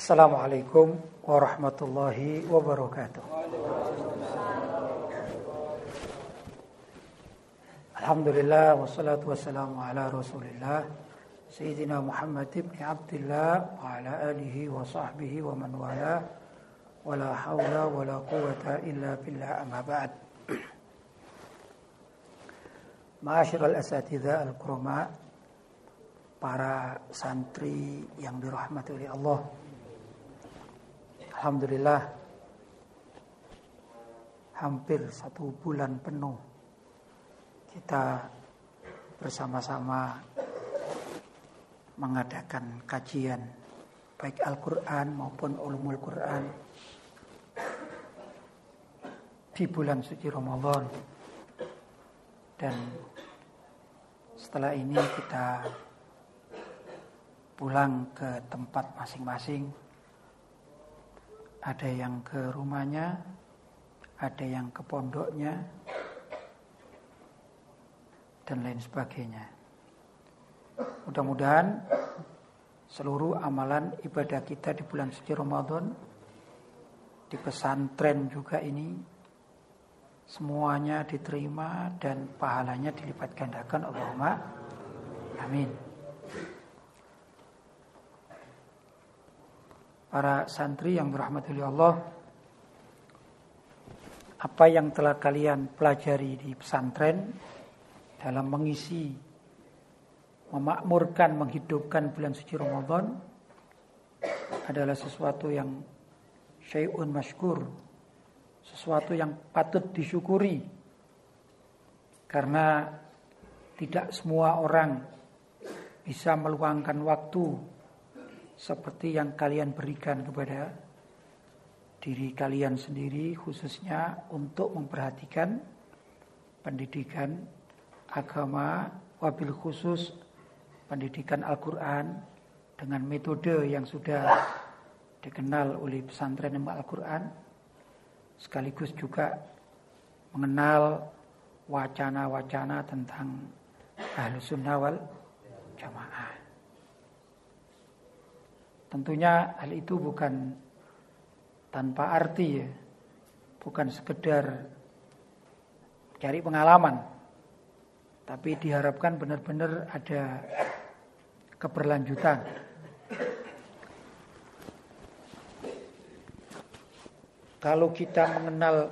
Assalamualaikum warahmatullahi wabarakatuh. Alhamdulillah wassalatu wassalamu ala Rasulillah Sayyidina Muhammad ibn Abdullah wa ala alihi wa sahbihi wa al-kurama para santri yang dirahmati oleh Allah. Alhamdulillah hampir satu bulan penuh kita bersama-sama mengadakan kajian baik Al-Quran maupun ulumul Quran di bulan suci Ramadan. Dan setelah ini kita pulang ke tempat masing-masing ada yang ke rumahnya ada yang ke pondoknya dan lain sebagainya. Mudah-mudahan seluruh amalan ibadah kita di bulan suci Ramadan di pesantren juga ini semuanya diterima dan pahalanya dilipat gandakan Allahumma amin. Para santri yang dirahmati Allah, apa yang telah kalian pelajari di pesantren dalam mengisi memakmurkan, menghidupkan bulan suci Ramadan adalah sesuatu yang syai'un masykur, sesuatu yang patut disyukuri. Karena tidak semua orang bisa meluangkan waktu seperti yang kalian berikan kepada diri kalian sendiri khususnya untuk memperhatikan pendidikan agama wabil khusus pendidikan Al-Quran dengan metode yang sudah dikenal oleh pesantren Al-Quran sekaligus juga mengenal wacana-wacana tentang ahlu sunnah wal jamaah. Tentunya hal itu bukan tanpa arti ya, bukan sekedar cari pengalaman. Tapi diharapkan benar-benar ada keberlanjutan. Kalau kita mengenal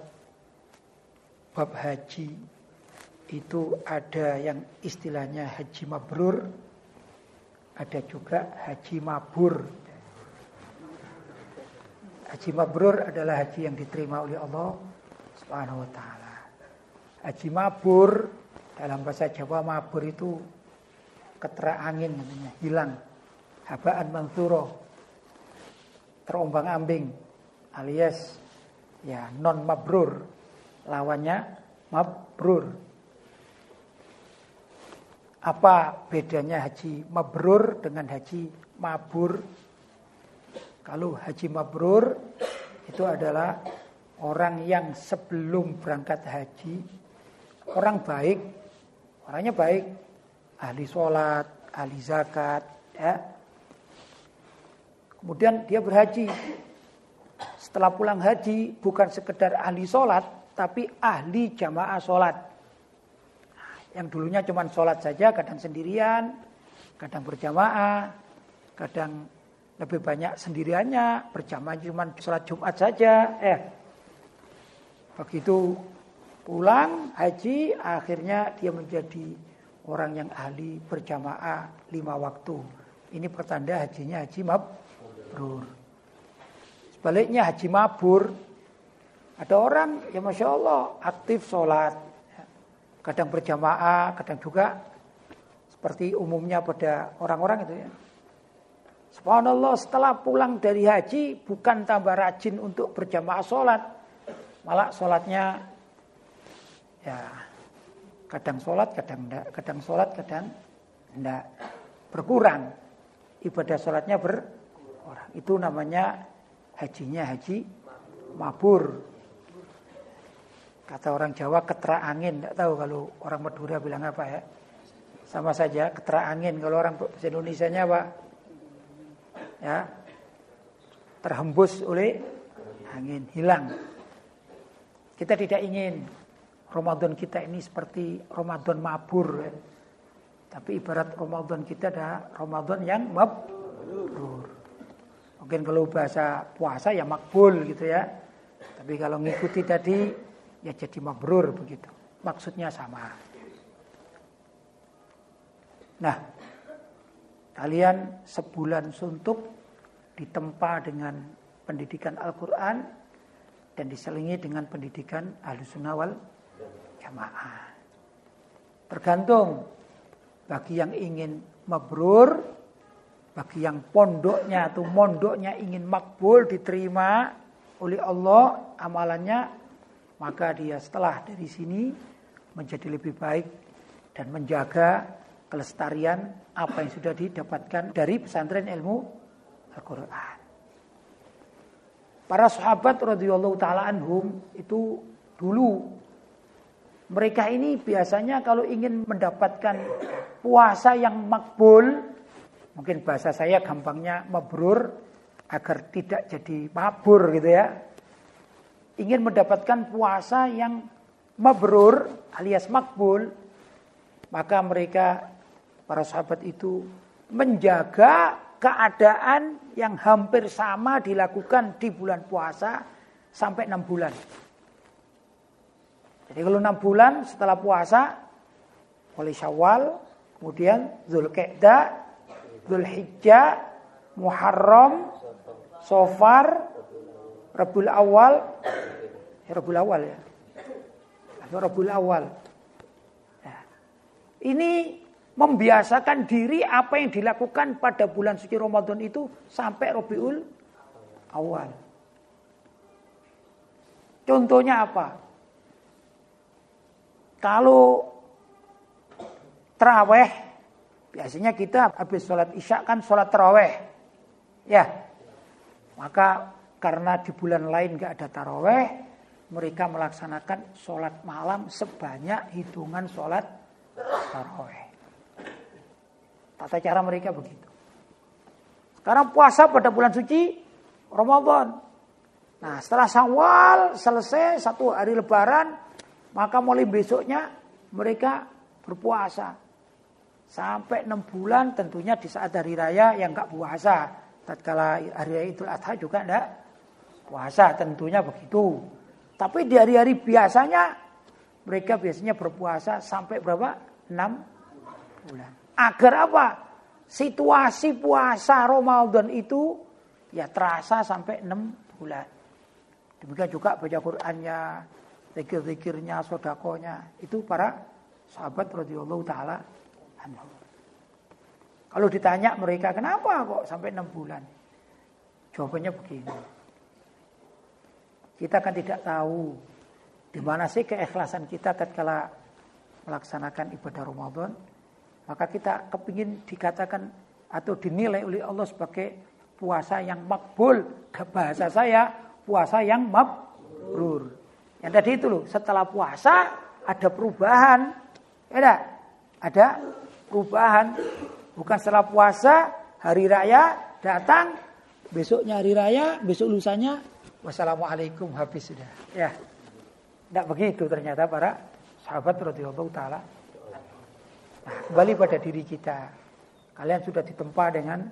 bab haji itu ada yang istilahnya haji mabrur, ada juga haji mabur. Haji mabrur adalah haji yang diterima oleh Allah Subhanahu wa taala. Haji mabur dalam bahasa Jawa mabur itu ketera angin namanya, hilang. Habaan mansuro. Terombang ambing alias ya non mabrur. Lawannya mabrur. Apa bedanya haji mabrur dengan haji mabur? Kalau haji mabrur itu adalah orang yang sebelum berangkat haji orang baik Orangnya baik, ahli sholat, ahli zakat, ya. Kemudian dia berhaji. Setelah pulang haji, bukan sekedar ahli sholat, tapi ahli jamaah sholat. Yang dulunya cuma sholat saja, kadang sendirian, kadang berjamaah, kadang lebih banyak sendiriannya, berjamaah cuma sholat Jumat saja. Eh, begitu pulang haji akhirnya dia menjadi orang yang ahli berjamaah lima waktu. Ini pertanda hajinya haji mabrur. Sebaliknya haji mabur. Ada orang ya masya Allah aktif sholat. Kadang berjamaah, kadang juga seperti umumnya pada orang-orang itu ya. Subhanallah setelah pulang dari haji bukan tambah rajin untuk berjamaah sholat. Malah sholatnya ya kadang sholat kadang enggak kadang sholat kadang enggak berkurang. Ibadah sholatnya berkurang. Itu namanya hajinya haji mabur. Kata orang Jawa ketera angin enggak tahu kalau orang Madura bilang apa ya. Sama saja ketera angin. Kalau orang Indonesia nya apa ya terhembus oleh angin, hilang. Kita tidak ingin Ramadan kita ini seperti Ramadan mabur. Ya. Tapi ibarat Ramadan kita ada Ramadan yang mabrur. Mungkin kalau bahasa puasa ya makbul gitu ya. Tapi kalau ngikuti tadi ya jadi mabrur begitu. Maksudnya sama. Nah, kalian sebulan suntuk ditempa dengan pendidikan Al-Quran dan diselingi dengan pendidikan Ahlussunnah wal Jamaah. Tergantung bagi yang ingin mabrur, bagi yang pondoknya atau mondoknya ingin makbul diterima oleh Allah amalannya, maka dia setelah dari sini menjadi lebih baik dan menjaga kelestarian apa yang sudah didapatkan dari pesantren ilmu Al-Quran. Para sahabat radhiyallahu taala anhum itu dulu mereka ini biasanya kalau ingin mendapatkan puasa yang makbul, mungkin bahasa saya gampangnya mabrur agar tidak jadi mabur gitu ya. Ingin mendapatkan puasa yang mabrur alias makbul, maka mereka para sahabat itu menjaga keadaan yang hampir sama dilakukan di bulan puasa sampai enam bulan. Jadi kalau enam bulan setelah puasa, mulai Syawal, kemudian Zulqa'dah, Zulhijjah, Muharram, Sofar, Rabiul Awal, ya Rabiul Awal ya, atau Awal. Nah, ini membiasakan diri apa yang dilakukan pada bulan suci Ramadan itu sampai Rabiul awal. Contohnya apa? Kalau teraweh, biasanya kita habis sholat isya kan sholat teraweh. Ya, maka karena di bulan lain gak ada taraweh, mereka melaksanakan sholat malam sebanyak hitungan sholat taraweh. Tata cara mereka begitu. Sekarang puasa pada bulan suci Ramadan. Nah setelah Syawal selesai satu hari Lebaran, maka mulai besoknya mereka berpuasa sampai enam bulan tentunya di saat hari raya yang enggak puasa. Tatkala hari raya Idul Adha juga enggak puasa tentunya begitu. Tapi di hari-hari biasanya mereka biasanya berpuasa sampai berapa? Enam bulan. Agar apa? Situasi puasa Ramadan itu ya terasa sampai 6 bulan. Demikian juga baca Qur'annya, zikir-zikirnya, sodakonya. Itu para sahabat radhiyallahu taala Kalau ditanya mereka kenapa kok sampai 6 bulan? Jawabannya begini. Kita kan tidak tahu di mana sih keikhlasan kita ketika melaksanakan ibadah Ramadan maka kita kepingin dikatakan atau dinilai oleh Allah sebagai puasa yang makbul. Bahasa saya puasa yang mabrur. Yang tadi itu loh, setelah puasa ada perubahan. Ya Ada perubahan. Bukan setelah puasa hari raya datang, besoknya hari raya, besok lusanya wassalamualaikum habis sudah. Ya. Tidak begitu ternyata para sahabat radhiyallahu taala kembali pada diri kita. Kalian sudah ditempa dengan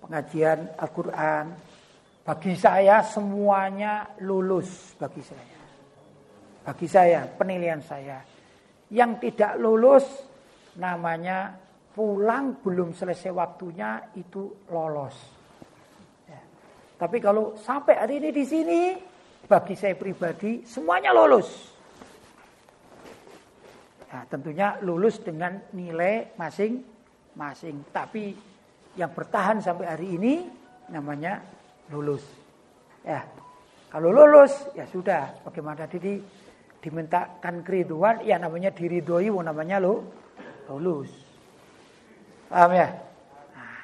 pengajian Al-Quran. Bagi saya semuanya lulus bagi saya. Bagi saya, penilaian saya. Yang tidak lulus namanya pulang belum selesai waktunya itu lolos. Ya. Tapi kalau sampai hari ini di sini, bagi saya pribadi semuanya lolos. Nah, tentunya lulus dengan nilai masing-masing. Tapi yang bertahan sampai hari ini namanya lulus. Ya, kalau lulus ya sudah. Bagaimana tadi dimintakan keriduan, ya namanya diridoi, namanya lo lulus. Paham ya? Nah,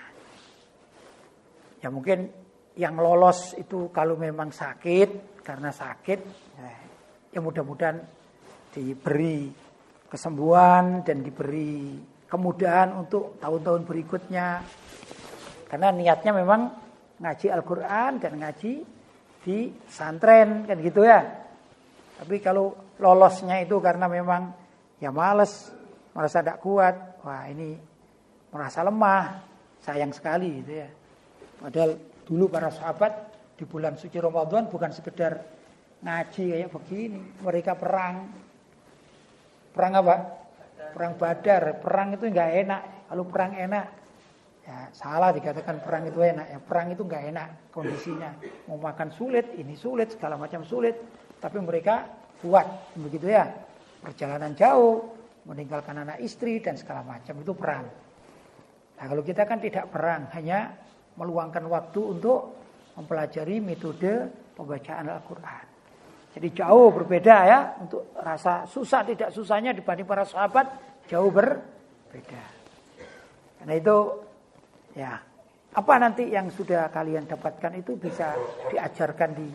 ya mungkin yang lolos itu kalau memang sakit karena sakit, ya, ya mudah-mudahan diberi kesembuhan dan diberi kemudahan untuk tahun-tahun berikutnya. Karena niatnya memang ngaji Al-Quran dan ngaji di santren kan gitu ya. Tapi kalau lolosnya itu karena memang ya males, merasa tidak kuat, wah ini merasa lemah, sayang sekali gitu ya. Padahal dulu para sahabat di bulan suci Ramadan bukan sekedar ngaji kayak begini, mereka perang. Perang apa? Perang Badar. Perang itu enggak enak. Kalau perang enak, ya salah dikatakan perang itu enak. Ya perang itu enggak enak kondisinya. Mau makan sulit, ini sulit, segala macam sulit. Tapi mereka kuat, begitu ya. Perjalanan jauh, meninggalkan anak istri dan segala macam itu perang. Nah kalau kita kan tidak perang, hanya meluangkan waktu untuk mempelajari metode pembacaan Al-Quran. Jadi jauh berbeda ya untuk rasa susah tidak susahnya dibanding para sahabat jauh berbeda. Karena itu ya apa nanti yang sudah kalian dapatkan itu bisa diajarkan di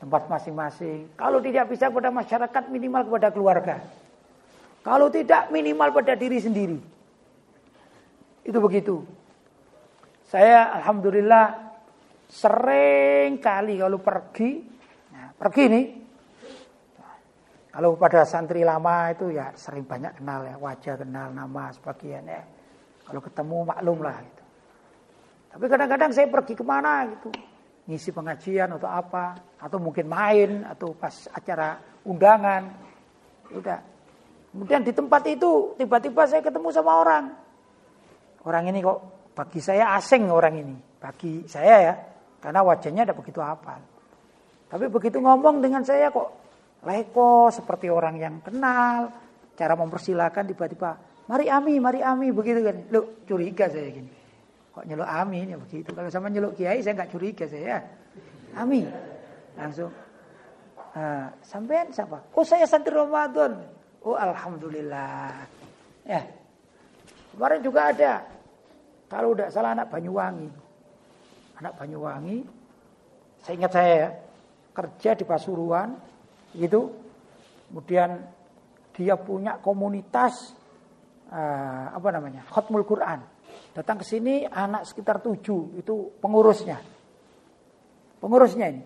tempat masing-masing. Kalau tidak bisa kepada masyarakat minimal kepada keluarga. Kalau tidak minimal pada diri sendiri. Itu begitu. Saya alhamdulillah sering kali kalau pergi, nah, pergi nih kalau pada santri lama itu ya sering banyak kenal ya, wajah kenal nama sebagian ya. Kalau ketemu maklum lah gitu. Tapi kadang-kadang saya pergi ke mana gitu, ngisi pengajian atau apa, atau mungkin main atau pas acara undangan, udah. Kemudian di tempat itu tiba-tiba saya ketemu sama orang. Orang ini kok bagi saya asing orang ini, bagi saya ya, karena wajahnya ada begitu apa. Tapi begitu ngomong dengan saya kok leko seperti orang yang kenal, cara mempersilahkan tiba-tiba, mari Ami, mari Ami, begitu kan. Lu curiga saya gini. Kok nyeluk Ami ya begitu. Kalau sama nyeluk Kiai saya nggak curiga saya. Ami. Langsung uh, sampean siapa? Oh saya santri Ramadan. Oh alhamdulillah. Ya. Kemarin juga ada. Kalau udah salah anak Banyuwangi. Anak Banyuwangi. Saya ingat saya ya, kerja di Pasuruan gitu. Kemudian dia punya komunitas uh, apa namanya? Khotmul Quran. Datang ke sini anak sekitar tujuh itu pengurusnya. Pengurusnya ini.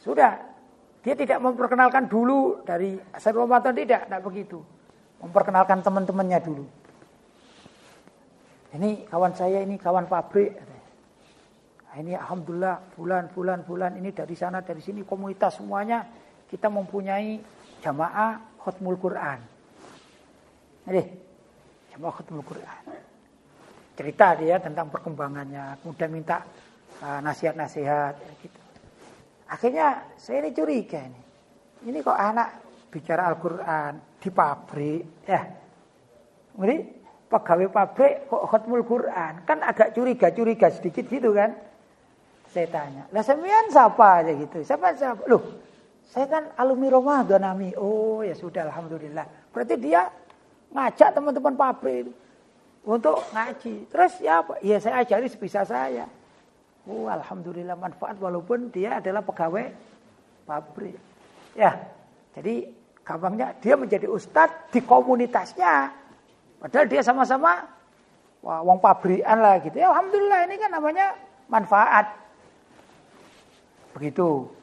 Sudah dia tidak memperkenalkan dulu dari asal Ramadan tidak, tidak begitu. Memperkenalkan teman-temannya dulu. Ini kawan saya, ini kawan pabrik. Nah, ini alhamdulillah bulan bulan bulan ini dari sana dari sini komunitas semuanya kita mempunyai jamaah khutmul Quran. Jadi, jamaah khutmul Quran. Cerita dia tentang perkembangannya, kemudian minta uh, nasihat-nasihat gitu. Akhirnya saya ini curiga ini. Ini kok anak bicara Al-Quran di pabrik, ya. Ini pegawai pabrik kok khutmul Quran. Kan agak curiga-curiga sedikit gitu kan. Saya tanya, lah semian siapa aja gitu. Siapa siapa? Loh, saya kan alumni Ramadan Ami. Oh ya sudah Alhamdulillah. Berarti dia ngajak teman-teman pabrik untuk ngaji. Terus ya apa? Ya saya ajari sebisa saya. Oh Alhamdulillah manfaat walaupun dia adalah pegawai pabrik. Ya, jadi gampangnya dia menjadi ustadz di komunitasnya. Padahal dia sama-sama wong pabrikan lah gitu. Ya Alhamdulillah ini kan namanya manfaat. Begitu.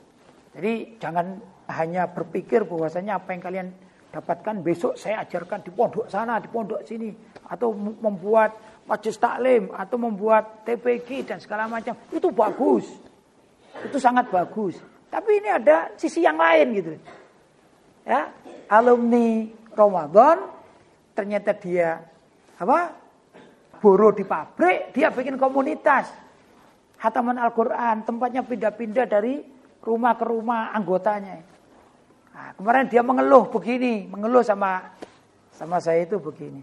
Jadi jangan hanya berpikir bahwasanya apa yang kalian dapatkan besok saya ajarkan di pondok sana, di pondok sini atau membuat majelis taklim atau membuat TPG dan segala macam. Itu bagus. Itu sangat bagus. Tapi ini ada sisi yang lain gitu. Ya, alumni Ramadan ternyata dia apa? Boro di pabrik, dia bikin komunitas. Hataman Al-Qur'an, tempatnya pindah-pindah dari rumah ke rumah anggotanya. Nah, kemarin dia mengeluh begini, mengeluh sama sama saya itu begini.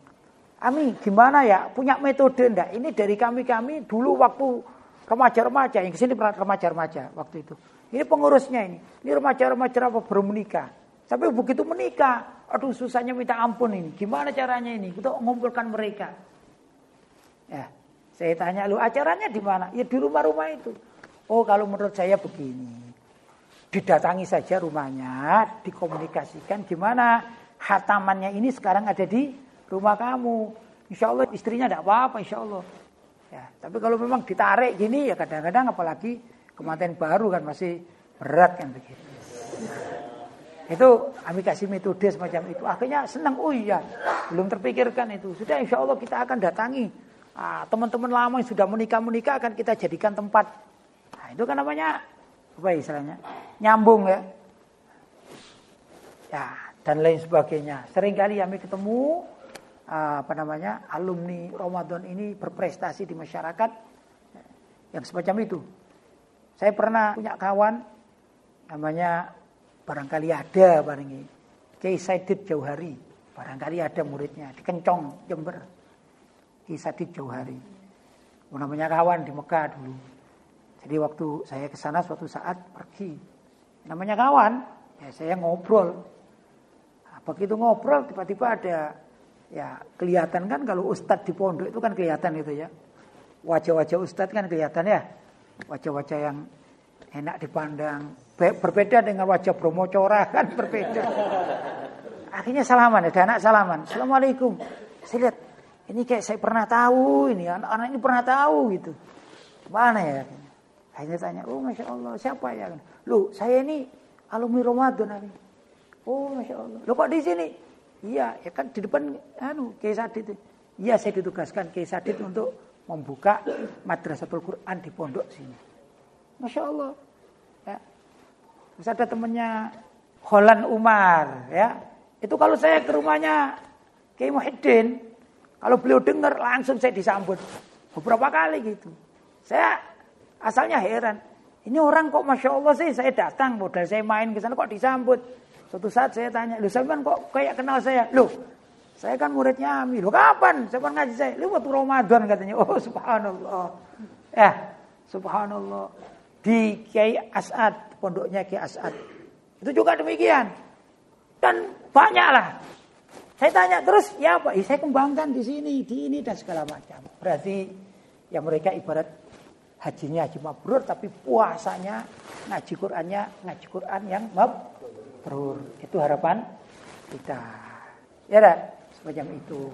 Ami, gimana ya? Punya metode enggak? Ini dari kami-kami dulu waktu remaja-remaja, yang ke sini pernah remaja-remaja waktu itu. Ini pengurusnya ini. Ini remaja-remaja apa belum menikah. Sampai begitu menikah, aduh susahnya minta ampun ini. Gimana caranya ini? Kita mengumpulkan mereka. Ya, saya tanya lu acaranya di mana? Ya di rumah-rumah itu. Oh kalau menurut saya begini didatangi saja rumahnya, dikomunikasikan gimana hatamannya ini sekarang ada di rumah kamu. Insya Allah istrinya tidak apa-apa, insya Allah. Ya, tapi kalau memang ditarik gini ya kadang-kadang apalagi kematian baru kan masih berat kan begitu. Itu kami kasih metode semacam itu. Akhirnya senang, oh iya, belum terpikirkan itu. Sudah insya Allah kita akan datangi ah, teman-teman ah, lama yang sudah menikah-menikah akan kita jadikan tempat. Nah, itu kan namanya apa istilahnya? Nyambung ya. Ya, dan lain sebagainya. Seringkali kami ketemu apa namanya alumni Ramadan ini berprestasi di masyarakat yang semacam itu. Saya pernah punya kawan namanya barangkali ada barangkali Kiai Saidid Jauhari barangkali ada muridnya di Kencong Jember Kiai Saidid Jauhari namanya kawan di Mekah dulu jadi waktu saya ke sana suatu saat pergi. Namanya kawan. Ya saya ngobrol. Nah, begitu ngobrol tiba-tiba ada ya kelihatan kan kalau ustadz di pondok itu kan kelihatan itu ya. Wajah-wajah ustadz kan kelihatan ya. Wajah-wajah yang enak dipandang. Berbeda dengan wajah Bromo Cora kan berbeda. Akhirnya salaman ada anak salaman. Assalamualaikum. Saya lihat ini kayak saya pernah tahu ini anak-anak ini pernah tahu gitu. Mana ya akhirnya tanya oh masya Allah siapa ya lu saya ini alumni Ramadan oh masya Allah lo kok di sini Iya, ya kan di depan anu Kiai Sadid. Iya, saya ditugaskan Kiai Sadid untuk membuka madrasatul Quran di pondok sini. Masya Allah. Ya. Terus ada temannya Holan Umar, ya. Itu kalau saya ke rumahnya Kiai Muhyiddin, kalau beliau dengar langsung saya disambut. Beberapa kali gitu. Saya asalnya heran. Ini orang kok Masya Allah sih saya datang, modal saya main ke sana kok disambut. Suatu saat saya tanya, lu sampean kok kayak kenal saya? Loh, saya kan muridnya Ami. Loh kapan? Saya ngaji saya. Lu waktu Ramadan katanya. Oh subhanallah. Eh, subhanallah. Di Kiai As'ad, pondoknya Kiai As'ad. Itu juga demikian. Dan banyaklah. Saya tanya terus, ya Pak, ya, saya kembangkan di sini, di ini dan segala macam. Berarti ya mereka ibarat hajinya haji mabrur tapi puasanya ngaji Qur'annya ngaji Qur'an yang mab mabrur. Itu harapan kita. Ya dah, semacam itu.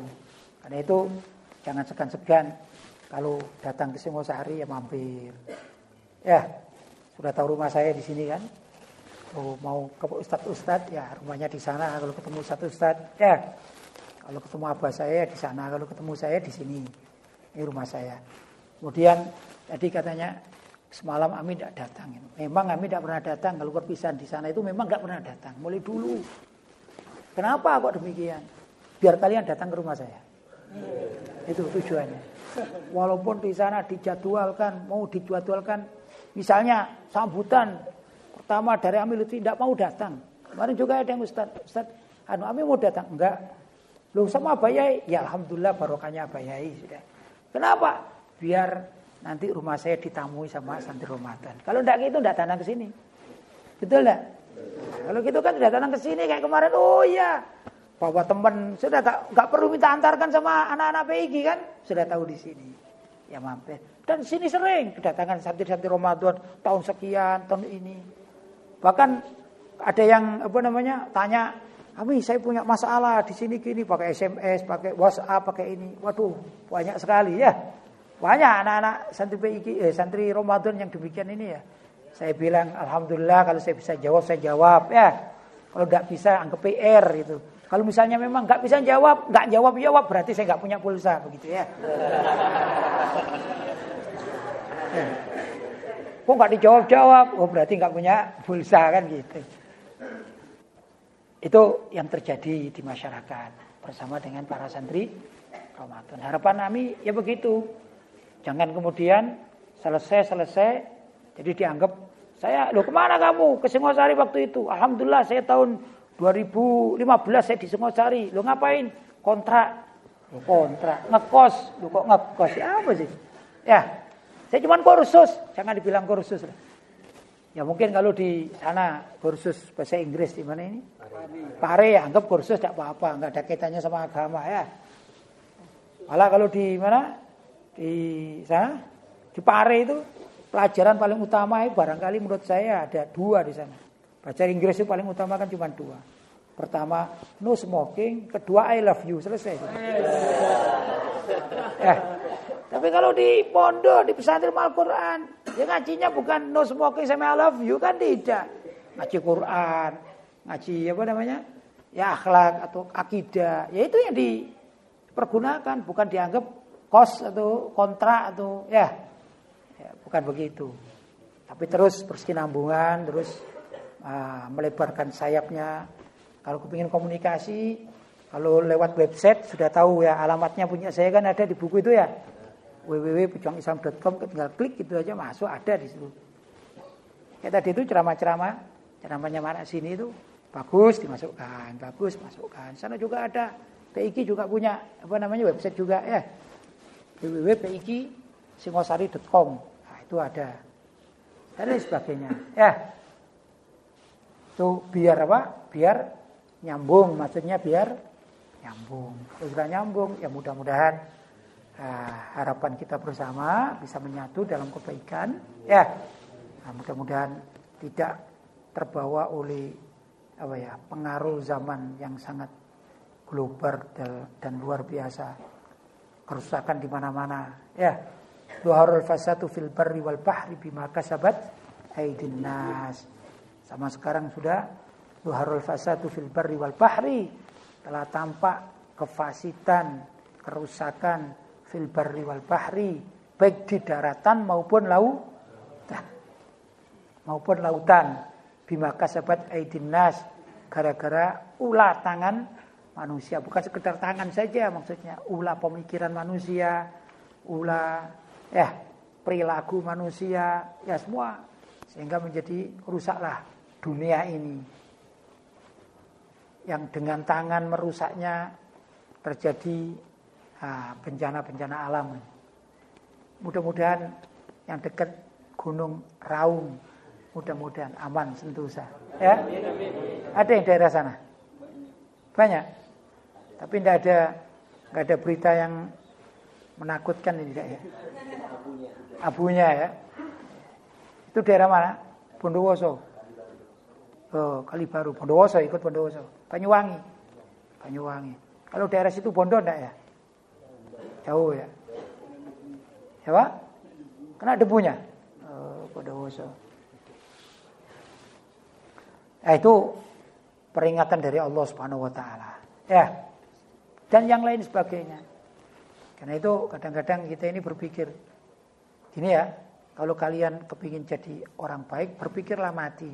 Karena itu jangan segan-segan kalau datang ke Singosari ya mampir. Ya, sudah tahu rumah saya di sini kan? Kalau mau ke Ustadz ya rumahnya di sana. Kalau ketemu Ustadz Ustadz ya. Kalau ketemu abah saya di sana. Kalau ketemu saya di sini. Ini rumah saya. Kemudian tadi katanya Semalam Ami tidak datang. Memang Ami tidak pernah datang. Kalau perpisahan di sana itu memang tidak pernah datang. Mulai dulu. Kenapa kok demikian? Biar kalian datang ke rumah saya. Itu tujuannya. Walaupun di sana dijadwalkan, mau dijadwalkan. Misalnya sambutan pertama dari Ami Lutfi tidak mau datang. Kemarin juga ada yang Ustaz, Ustaz, anu Ami mau datang? Enggak. Loh sama Abayai? Ya Alhamdulillah barokahnya Abayai sudah. Kenapa? Biar nanti rumah saya ditamui sama santri Ramadan. Kalau tidak gitu tidak datang ke sini. Betul enggak? kalau gitu kan tidak datang ke sini kayak kemarin. Oh iya. Bawa teman sudah tak nggak perlu minta antarkan sama anak-anak PIG kan? Sudah tahu di sini. Ya mampir. Dan sini sering kedatangan santri-santri Ramadan tahun sekian, tahun ini. Bahkan ada yang apa namanya tanya, kami saya punya masalah di sini gini pakai SMS, pakai WhatsApp, pakai ini. Waduh, banyak sekali ya. Banyak anak-anak santri eh, santri Ramadan yang demikian ini ya. Saya bilang alhamdulillah kalau saya bisa jawab saya jawab ya. Kalau tidak bisa anggap PR itu. Kalau misalnya memang nggak bisa jawab, nggak jawab jawab berarti saya nggak punya pulsa begitu ya. Kok nggak dijawab jawab? Oh berarti nggak punya pulsa kan gitu. Itu yang terjadi di masyarakat bersama dengan para santri Ramadan. Harapan kami ya begitu. Jangan kemudian selesai-selesai jadi dianggap saya lo ke mana kamu ke Singosari waktu itu? Alhamdulillah saya tahun 2015 saya di Singosari. Lo ngapain? Kontrak. Kontrak. Ngekos. Lo kok ngekos? Ya apa sih? Ya. Saya cuma kursus. Jangan dibilang kursus. Ya mungkin kalau di sana kursus bahasa Inggris di mana ini? Pare ya anggap kursus tidak apa-apa, nggak ada kaitannya sama agama ya. Malah kalau di mana? Di sana di Pare itu pelajaran paling utama itu barangkali menurut saya ada dua di sana. Baca Inggris itu paling utama kan cuma dua. Pertama no smoking, kedua I love you selesai. Ya. Tapi kalau di pondok, di pesantren Al-Quran, ya ngajinya bukan no smoking sama I love you kan tidak. Ngaji Quran, ngaji apa namanya? Ya akhlak atau akidah. Ya itu yang dipergunakan, bukan dianggap kos atau kontrak atau ya. ya bukan begitu. Tapi terus bersinambungan, terus uh, melebarkan sayapnya. Kalau kepingin komunikasi, kalau lewat website sudah tahu ya alamatnya punya saya kan ada di buku itu ya www.pejuangislam.com tinggal klik gitu aja masuk ada di situ. Ya tadi itu ceramah-ceramah, ceramahnya mana sini itu bagus dimasukkan, bagus masukkan. Sana juga ada PIK juga punya apa namanya website juga ya www.pik singosari.com. Nah, itu ada. Dan lain sebagainya. Ya. Itu biar apa? Biar nyambung, maksudnya biar nyambung. Kalau sudah nyambung, ya mudah-mudahan Nah, harapan kita bersama bisa menyatu dalam kebaikan, ya. Nah, mudah-mudahan tidak terbawa oleh apa ya pengaruh zaman yang sangat global dan luar biasa, kerusakan di mana-mana, ya. Duharul fasatu fil barri wal bahri bima kasabat aidin nas. Sama sekarang sudah duharul fasatu fil barri wal bahri telah tampak kefasitan, kerusakan fil barri wal bahri baik di daratan maupun lautan maupun lautan bima kasabat aidin nas gara-gara ulah tangan manusia bukan sekedar tangan saja maksudnya ulah pemikiran manusia ulah ya perilaku manusia ya semua sehingga menjadi rusaklah dunia ini yang dengan tangan merusaknya terjadi bencana-bencana alam. Mudah-mudahan yang dekat Gunung Raung, mudah-mudahan aman sentosa. Ya, ada yang daerah sana, banyak. Tapi tidak ada nggak ada berita yang menakutkan ini tidak ya. Abunya ya. Itu daerah mana? Bondowoso. Oh, Kalibaru. Bondowoso ikut Bondowoso. Banyuwangi. Banyuwangi. Kalau daerah situ Bondo enggak ya? Jauh ya. Ya Pak? Kena debunya. Oh, pada woso. Ya, itu peringatan dari Allah Subhanahu wa taala. Ya. Dan yang lain sebagainya. Karena itu kadang-kadang kita ini berpikir gini ya, kalau kalian kepingin jadi orang baik, berpikirlah mati.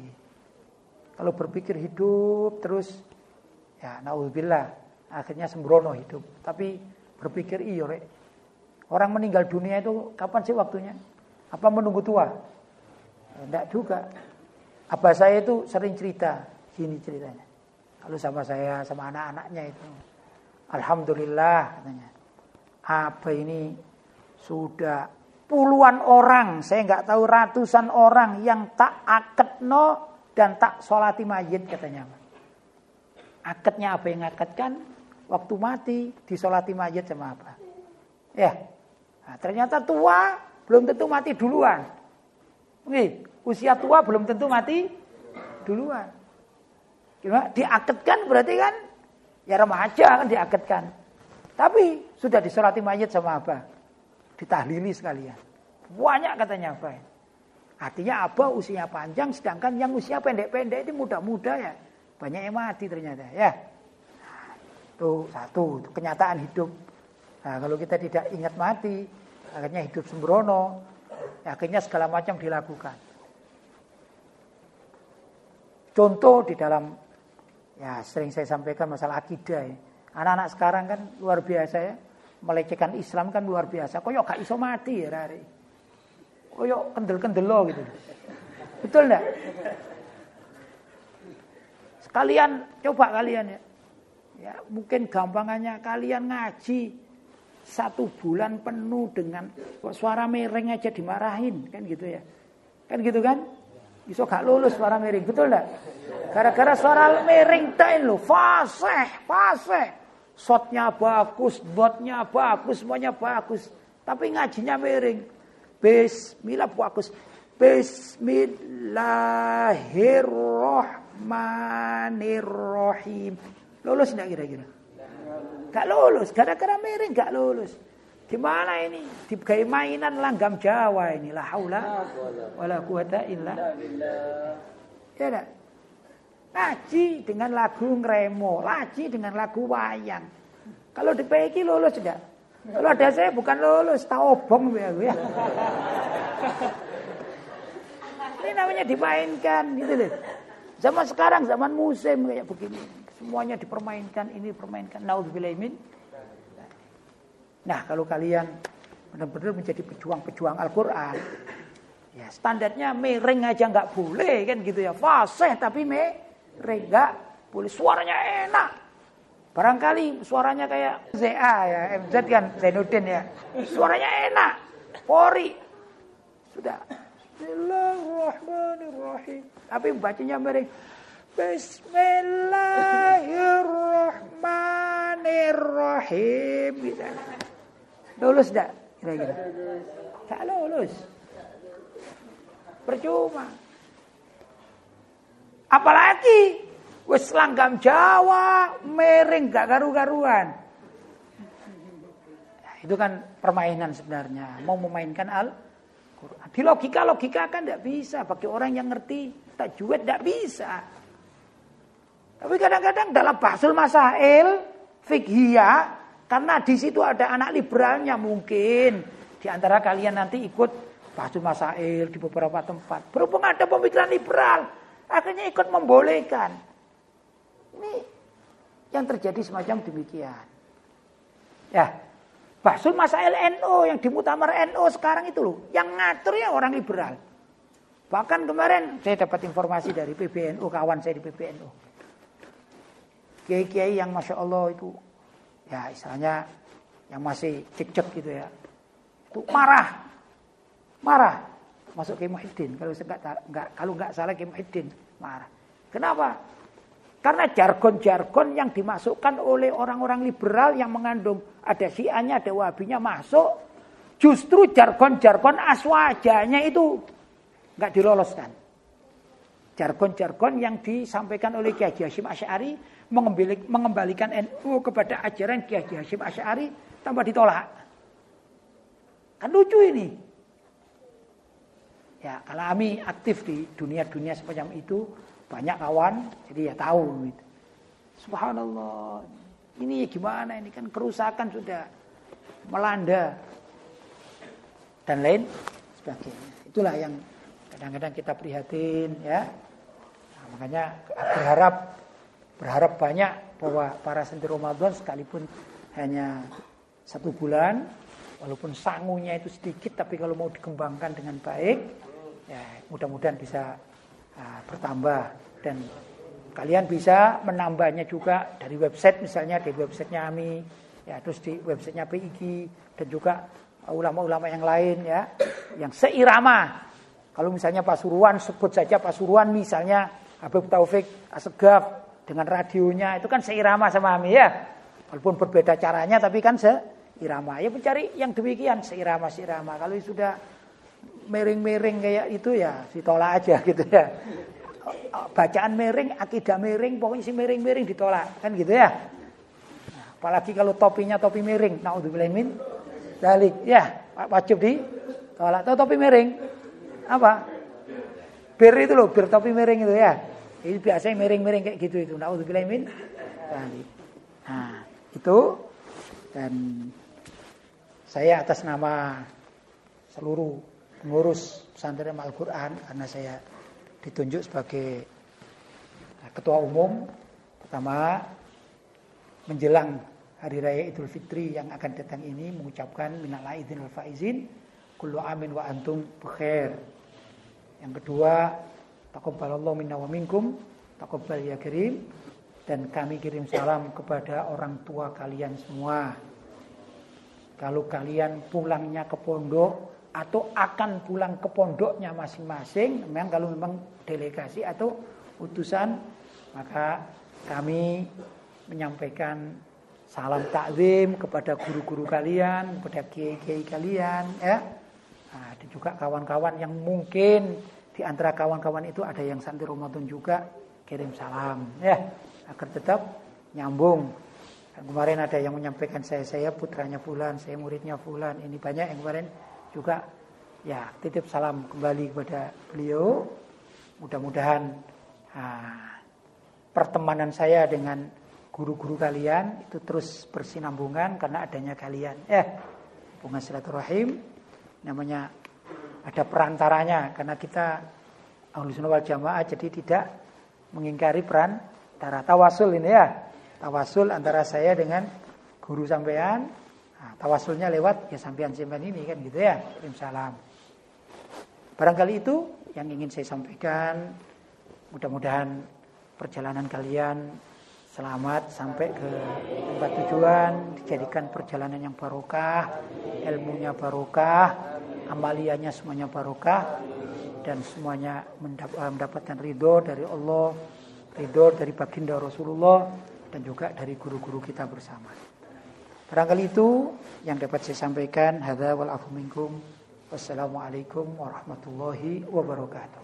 Kalau berpikir hidup terus ya naudzubillah akhirnya sembrono hidup. Tapi Berpikir iya rek. Orang meninggal dunia itu kapan sih waktunya? Apa menunggu tua? Tidak ya, juga. Apa saya itu sering cerita, gini ceritanya. Kalau sama saya, sama anak-anaknya itu. Alhamdulillah katanya. Apa ini sudah puluhan orang, saya nggak tahu ratusan orang yang tak akad no dan tak sholati mayit katanya. Akadnya apa yang akadkan? waktu mati disolati mayat sama apa? Ya, nah, ternyata tua belum tentu mati duluan. Nih, usia tua belum tentu mati duluan. Gimana? Diaketkan berarti kan ya remaja kan diaketkan. Tapi sudah disolati mayat sama apa? Ditahlili sekalian. Banyak katanya apa? Artinya apa usianya panjang sedangkan yang usia pendek-pendek itu muda-muda ya. Banyak yang mati ternyata ya. Itu satu, itu kenyataan hidup. Nah, kalau kita tidak ingat mati, akhirnya hidup sembrono, akhirnya segala macam dilakukan. Contoh di dalam ya sering saya sampaikan masalah akidah ya. Anak-anak sekarang kan luar biasa ya. Melecehkan Islam kan luar biasa. Koyok gak iso mati ya hari. Koyok kendel-kendel lo gitu. Betul enggak? Sekalian coba kalian ya. Ya, mungkin gampangannya kalian ngaji satu bulan penuh dengan suara miring aja dimarahin kan gitu ya. Kan gitu kan? Bisa gak lulus suara miring, betul enggak? Gara-gara suara miring tain lo, fasih, fasih. Shotnya bagus, botnya bagus, semuanya bagus. Tapi ngajinya miring. Bismillah bagus. Bismillahirrahmanirrahim. Lulus enggak kira-kira? Gak lulus. Gara-gara miring gak lulus. Gimana ini? Digawe mainan langgam Jawa ini. La haula wala quwata illa Ya enggak? Laji dengan lagu ngremo, laji dengan lagu wayang. Kalau di PK lulus enggak? Kalau ada saya bukan lulus, taobong ya, ya. Ini namanya dimainkan gitu loh. Zaman sekarang zaman musim kayak begini. Semuanya dipermainkan, ini dipermainkan. Naudzubillah Nah, kalau kalian benar-benar menjadi pejuang-pejuang Al-Qur'an, ya standarnya miring aja nggak boleh kan gitu ya. Fasih tapi miring nggak boleh. Suaranya enak. Barangkali suaranya kayak ZA ya, MZ kan Zainuddin ya. Suaranya enak. Pori. Sudah. Bismillahirrahmanirrahim. Tapi bacanya miring. Bismillahirrahmanirrahim. Misalnya. Lulus tidak? Kira-kira. Tak lulus. Percuma. Apalagi wis langgam Jawa, miring gak garu-garuan. Nah, itu kan permainan sebenarnya. Mau memainkan al Quran. Di logika-logika kan tidak bisa. Bagi orang yang ngerti tajwid tidak bisa. Tapi kadang-kadang dalam bahsul masail fikhiyah karena di situ ada anak liberalnya mungkin. Di antara kalian nanti ikut bahsul masail di beberapa tempat. Berhubung ada pemikiran liberal, akhirnya ikut membolehkan. Ini yang terjadi semacam demikian. Ya, bahsul masail NO yang di mutamar NO sekarang itu loh, yang ngaturnya orang liberal. Bahkan kemarin saya dapat informasi dari PBNU, kawan saya di PBNU. Kiai-kiai yang Masya Allah itu ya istilahnya yang masih cekcok gitu ya. Itu marah. Marah. Masuk ke Muhyiddin. Kalau enggak, enggak kalau enggak salah ke Muhyiddin marah. Kenapa? Karena jargon-jargon yang dimasukkan oleh orang-orang liberal yang mengandung ada syiahnya, ada wahabinya masuk. Justru jargon-jargon aswajanya itu enggak diloloskan. Jargon-jargon yang disampaikan oleh Kiai Hashim Asy'ari mengembalikan NU kepada ajaran Kiai Haji Hashim Asy'ari tanpa ditolak. Kan lucu ini. Ya, kalau kami aktif di dunia-dunia semacam itu, banyak kawan, jadi ya tahu gitu. Subhanallah. Ini gimana ini kan kerusakan sudah melanda dan lain sebagainya. Itulah yang kadang-kadang kita prihatin ya. Nah, makanya berharap berharap banyak bahwa para santri Ramadan sekalipun hanya satu bulan, walaupun sangunya itu sedikit, tapi kalau mau dikembangkan dengan baik, ya mudah-mudahan bisa uh, bertambah dan kalian bisa menambahnya juga dari website misalnya di websitenya AMI, ya terus di websitenya PIG dan juga ulama-ulama yang lain ya, yang seirama. Kalau misalnya Pasuruan sebut saja Pasuruan misalnya Habib Taufik Asegaf dengan radionya itu kan seirama sama kami ya. Walaupun berbeda caranya tapi kan seirama. Ya mencari yang demikian seirama-seirama. Kalau sudah miring-miring kayak itu ya ditolak aja gitu ya. Bacaan miring, akidah miring, pokoknya si miring-miring ditolak kan gitu ya. Apalagi kalau topinya topi miring, naudzubillah min dalik ya wajib di tolak. Tahu topi miring? Apa? Bir itu loh, bir topi miring itu ya. Ini biasanya miring-miring kayak gitu itu. Nauzubillah min Nah, itu dan saya atas nama seluruh pengurus pesantren Al-Qur'an karena saya ditunjuk sebagai ketua umum pertama menjelang hari raya Idul Fitri yang akan datang ini mengucapkan minal aidin wal faizin kullu amin wa antum bikhair. Yang kedua Taqabbalallahu minna wa minkum. Taqabbal ya kirim. Dan kami kirim salam kepada orang tua kalian semua. Kalau kalian pulangnya ke pondok atau akan pulang ke pondoknya masing-masing, memang kalau memang delegasi atau utusan, maka kami menyampaikan salam takzim kepada guru-guru kalian, kepada kiai-kiai kalian, ya. Nah, dan juga kawan-kawan yang mungkin di antara kawan-kawan itu ada yang santri Ramadan juga kirim salam ya agar tetap nyambung kemarin ada yang menyampaikan saya saya putranya Fulan, saya muridnya Fulan. Ini banyak yang kemarin juga ya titip salam kembali kepada beliau. Mudah-mudahan nah, pertemanan saya dengan guru-guru kalian itu terus bersinambungan karena adanya kalian. Eh, hubungan silaturahim namanya ada perantaranya karena kita ahlu sunnah wal jamaah jadi tidak mengingkari peran antara tawasul ini ya. Tawasul antara saya dengan guru sampean. Nah, tawasulnya lewat ya sampean sampean ini kan gitu ya. Kirim salam barangkali itu yang ingin saya sampaikan. Mudah-mudahan perjalanan kalian selamat sampai ke tempat tujuan dijadikan perjalanan yang barokah ilmunya barokah amaliannya semuanya barokah dan semuanya mendapatkan ridho dari Allah ridho dari baginda Rasulullah dan juga dari guru-guru kita bersama. Barangkali itu yang dapat saya sampaikan. Hadza wal afu minkum. Wassalamualaikum warahmatullahi wabarakatuh.